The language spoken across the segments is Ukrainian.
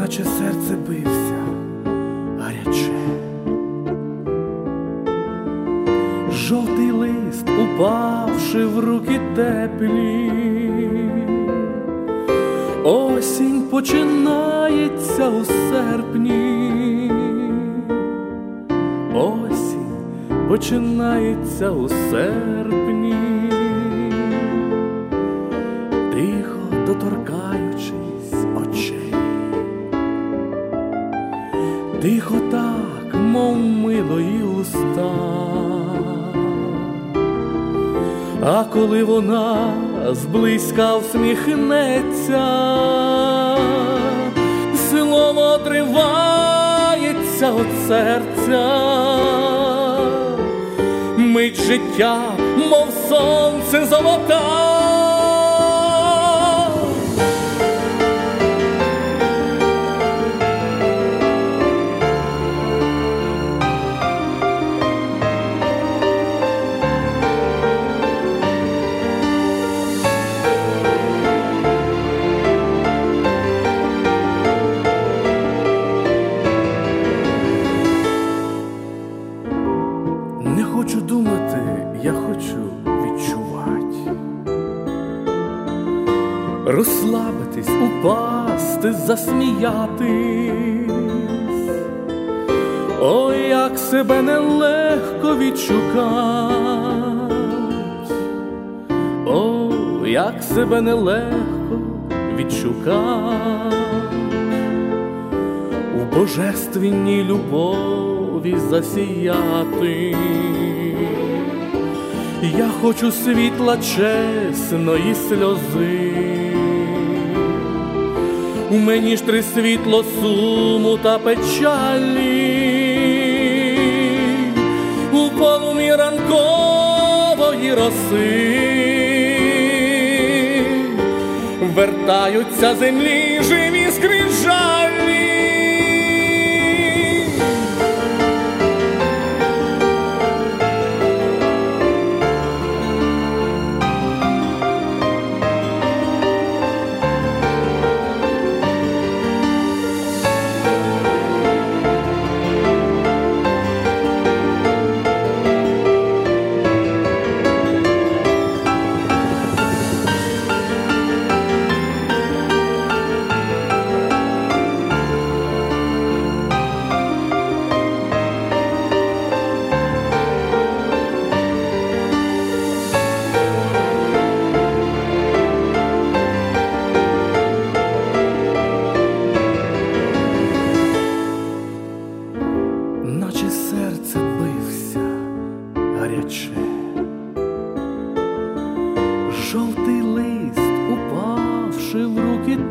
наче серце бився гаряче, жовтий лист, упавши в руки теплі, осінь починається у серпні, осінь починається у серпні. Тихо так, мов милої уста. А коли вона зблизька всміхнеться, слово тривається від серця, мить життя, мов сонце золота. Хочу думати, я хочу відчувати, розслабитись, упасти, засміятись. Ой, як себе нелегко відшукать, Ой, як себе нелегко відшукать у божественній любові засіяти. Я хочу світла чесної сльози. У мені ж три світло суму та печалі, у полумі ранкової роси. Вертаються землі живі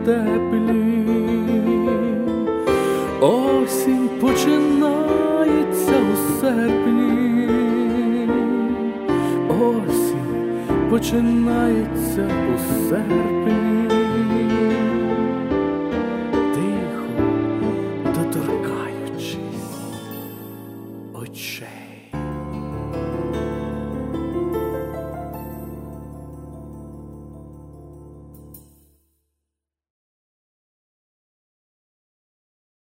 теплі, осінь починається у серпні, осінь починається у серпні.